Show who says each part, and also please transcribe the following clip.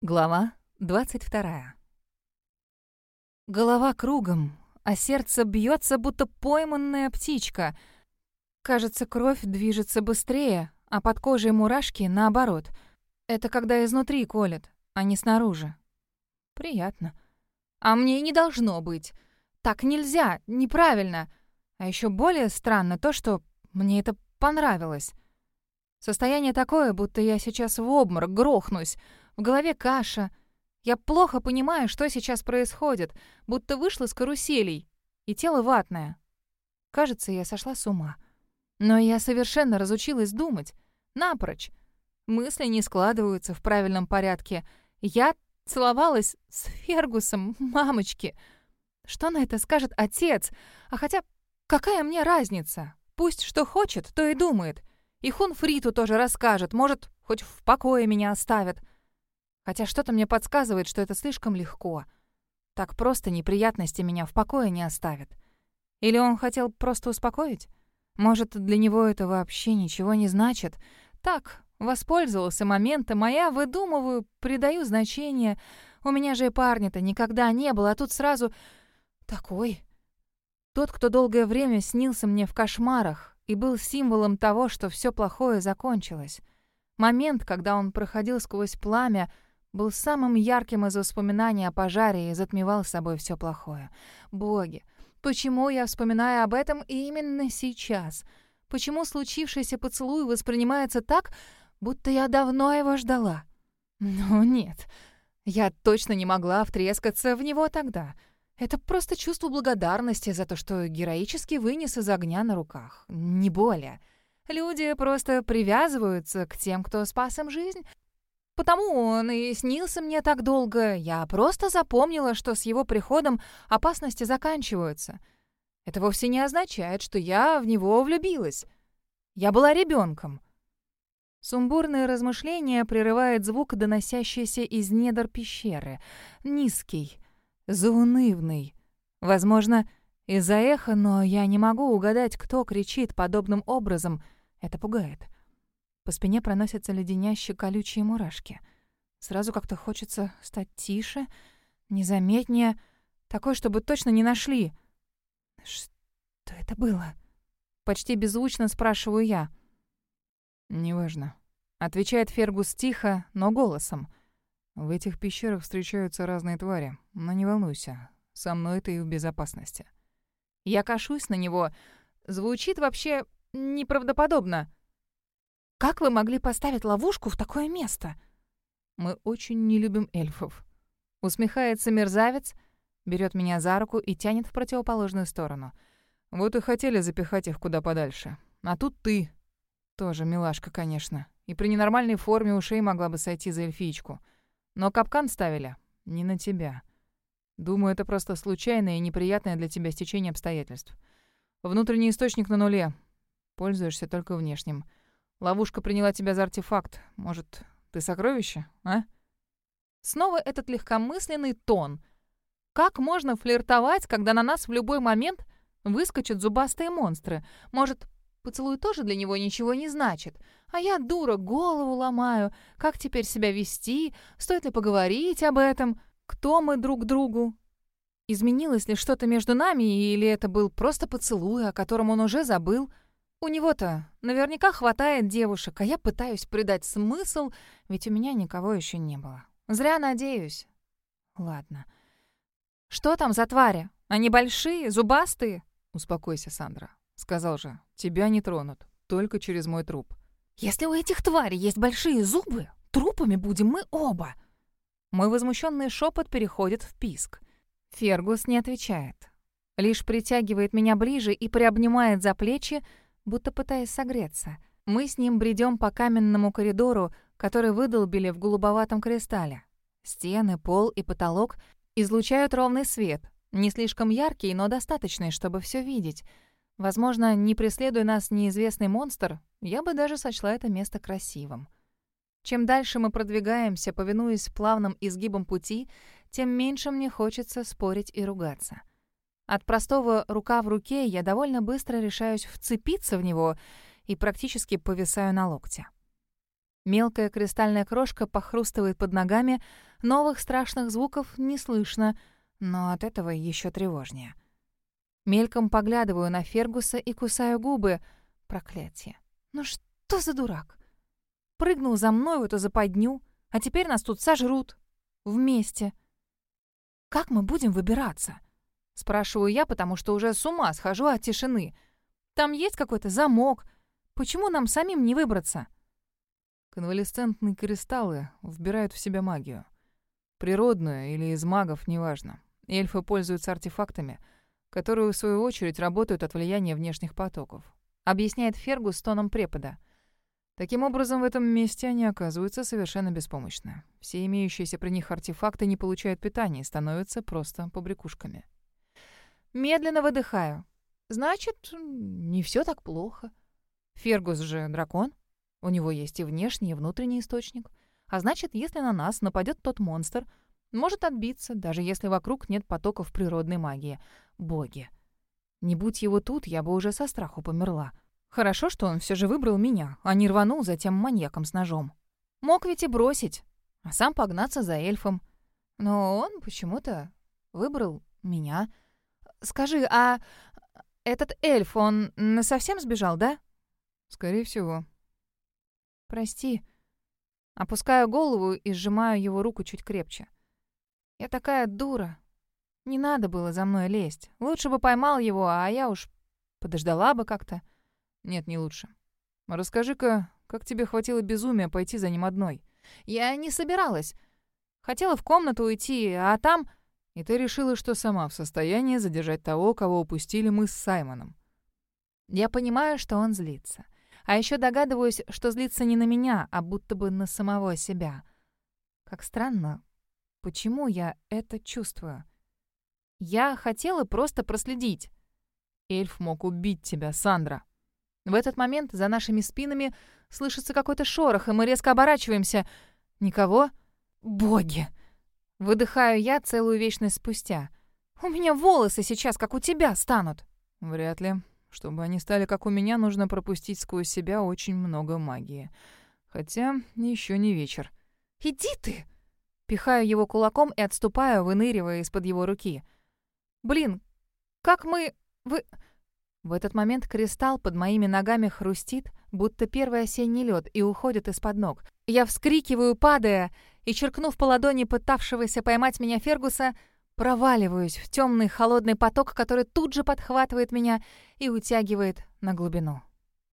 Speaker 1: Глава 22. Голова кругом, а сердце бьется, будто пойманная птичка. Кажется, кровь движется быстрее, а под кожей мурашки наоборот. Это когда изнутри колет, а не снаружи. Приятно. А мне и не должно быть. Так нельзя, неправильно. А еще более странно то, что мне это понравилось. Состояние такое, будто я сейчас в обморок грохнусь, в голове каша. Я плохо понимаю, что сейчас происходит, будто вышла с каруселей, и тело ватное. Кажется, я сошла с ума. Но я совершенно разучилась думать. Напрочь. Мысли не складываются в правильном порядке. Я целовалась с Фергусом, мамочки. Что на это скажет отец? А хотя, какая мне разница? Пусть что хочет, то и думает. И Хунфриту тоже расскажет, может, хоть в покое меня оставят. Хотя что-то мне подсказывает, что это слишком легко. Так просто неприятности меня в покое не оставят. Или он хотел просто успокоить? Может, для него это вообще ничего не значит? Так, воспользовался моментом, а я выдумываю, придаю значение. У меня же и парня-то никогда не было, а тут сразу... Такой. Тот, кто долгое время снился мне в кошмарах и был символом того, что все плохое закончилось. Момент, когда он проходил сквозь пламя, был самым ярким из воспоминаний о пожаре и затмевал собой все плохое. Боги, почему я вспоминаю об этом именно сейчас? Почему случившийся поцелуй воспринимается так, будто я давно его ждала? Ну нет, я точно не могла втрескаться в него тогда. Это просто чувство благодарности за то, что героически вынес из огня на руках. Не более. Люди просто привязываются к тем, кто спас им жизнь, Потому он и снился мне так долго. Я просто запомнила, что с его приходом опасности заканчиваются. Это вовсе не означает, что я в него влюбилась. Я была ребенком. Сумбурное размышление прерывает звук, доносящийся из недр пещеры. Низкий, заунывный. Возможно, из-за эха, но я не могу угадать, кто кричит подобным образом. Это пугает. — по спине проносятся леденящие колючие мурашки. Сразу как-то хочется стать тише, незаметнее, такой, чтобы точно не нашли. Что это было? Почти беззвучно спрашиваю я. «Неважно», — отвечает Фергус тихо, но голосом. «В этих пещерах встречаются разные твари, но не волнуйся, со мной ты в безопасности». Я кашусь на него. Звучит вообще неправдоподобно. Как вы могли поставить ловушку в такое место? Мы очень не любим эльфов. Усмехается мерзавец, берет меня за руку и тянет в противоположную сторону. Вот и хотели запихать их куда подальше. А тут ты. Тоже милашка, конечно. И при ненормальной форме ушей могла бы сойти за эльфичку. Но капкан ставили не на тебя. Думаю, это просто случайное и неприятное для тебя стечение обстоятельств. Внутренний источник на нуле. Пользуешься только внешним. Ловушка приняла тебя за артефакт. Может, ты сокровище, а? Снова этот легкомысленный тон. Как можно флиртовать, когда на нас в любой момент выскочат зубастые монстры? Может, поцелуй тоже для него ничего не значит? А я, дура, голову ломаю. Как теперь себя вести? Стоит ли поговорить об этом? Кто мы друг другу? Изменилось ли что-то между нами, или это был просто поцелуй, о котором он уже забыл? — у него-то наверняка хватает девушек, а я пытаюсь придать смысл, ведь у меня никого еще не было. Зря надеюсь. Ладно. Что там за твари? Они большие, зубастые? Успокойся, Сандра. Сказал же, тебя не тронут, только через мой труп. Если у этих тварей есть большие зубы, трупами будем мы оба. Мой возмущенный шепот переходит в писк. Фергус не отвечает. Лишь притягивает меня ближе и приобнимает за плечи, будто пытаясь согреться. Мы с ним бредем по каменному коридору, который выдолбили в голубоватом кристалле. Стены, пол и потолок излучают ровный свет, не слишком яркий, но достаточный, чтобы все видеть. Возможно, не преследуя нас неизвестный монстр, я бы даже сочла это место красивым. Чем дальше мы продвигаемся, повинуясь плавным изгибам пути, тем меньше мне хочется спорить и ругаться. От простого «рука в руке» я довольно быстро решаюсь вцепиться в него и практически повисаю на локте. Мелкая кристальная крошка похрустывает под ногами, Новых страшных звуков не слышно, но от этого еще тревожнее. Мельком поглядываю на Фергуса и кусаю губы. Проклятие. Ну что за дурак? Прыгнул за мной в эту западню, а теперь нас тут сожрут. Вместе. Как мы будем выбираться? Спрашиваю я, потому что уже с ума схожу от тишины. Там есть какой-то замок. Почему нам самим не выбраться?
Speaker 2: Конвалесцентные кристаллы вбирают в себя магию. Природную или из магов, неважно. Эльфы пользуются артефактами, которые, в свою очередь, работают от влияния внешних потоков. Объясняет Фергус тоном препода. Таким образом, в этом месте они оказываются совершенно беспомощны. Все имеющиеся при них артефакты не получают питания и становятся просто побрякушками.
Speaker 1: Медленно выдыхаю. Значит, не все так плохо. Фергус же дракон. У него есть и внешний, и внутренний источник. А значит, если на нас нападет тот монстр, может отбиться, даже если вокруг нет потоков природной магии. Боги. Не будь его тут, я бы уже со страху померла. Хорошо, что он все же выбрал меня, а не рванул за тем маньяком с ножом. Мог ведь и бросить, а сам погнаться за эльфом. Но он почему-то выбрал меня. Скажи, а этот эльф, он совсем сбежал, да?
Speaker 2: Скорее всего.
Speaker 1: Прости. Опускаю голову и сжимаю его руку чуть крепче. Я такая дура. Не надо было за мной лезть. Лучше бы поймал его, а я уж подождала бы как-то.
Speaker 2: Нет, не лучше. Расскажи-ка, как тебе хватило безумия пойти за ним одной?
Speaker 1: Я не собиралась. Хотела в комнату уйти, а там...
Speaker 2: И ты решила, что сама в состоянии задержать того, кого упустили мы с Саймоном.
Speaker 1: Я понимаю, что он злится. А еще догадываюсь, что злится не на меня, а будто бы на самого себя. Как странно. Почему я это чувствую? Я хотела просто проследить.
Speaker 2: Эльф мог убить тебя, Сандра.
Speaker 1: В этот момент за нашими спинами слышится какой-то шорох, и мы резко оборачиваемся. Никого? Боги! Выдыхаю я целую вечность спустя. У меня волосы сейчас, как у тебя, станут.
Speaker 2: Вряд ли. Чтобы они стали как у меня, нужно пропустить сквозь себя очень много магии. Хотя еще не вечер.
Speaker 1: «Иди ты!» Пихаю его кулаком и отступаю, выныривая из-под его руки. «Блин, как мы... Вы...» В этот момент кристалл под моими ногами хрустит, будто первый осенний лед, и уходит из-под ног. Я вскрикиваю, падая, и, черкнув по ладони пытавшегося поймать меня Фергуса, проваливаюсь в темный холодный поток, который тут же подхватывает меня и утягивает на глубину.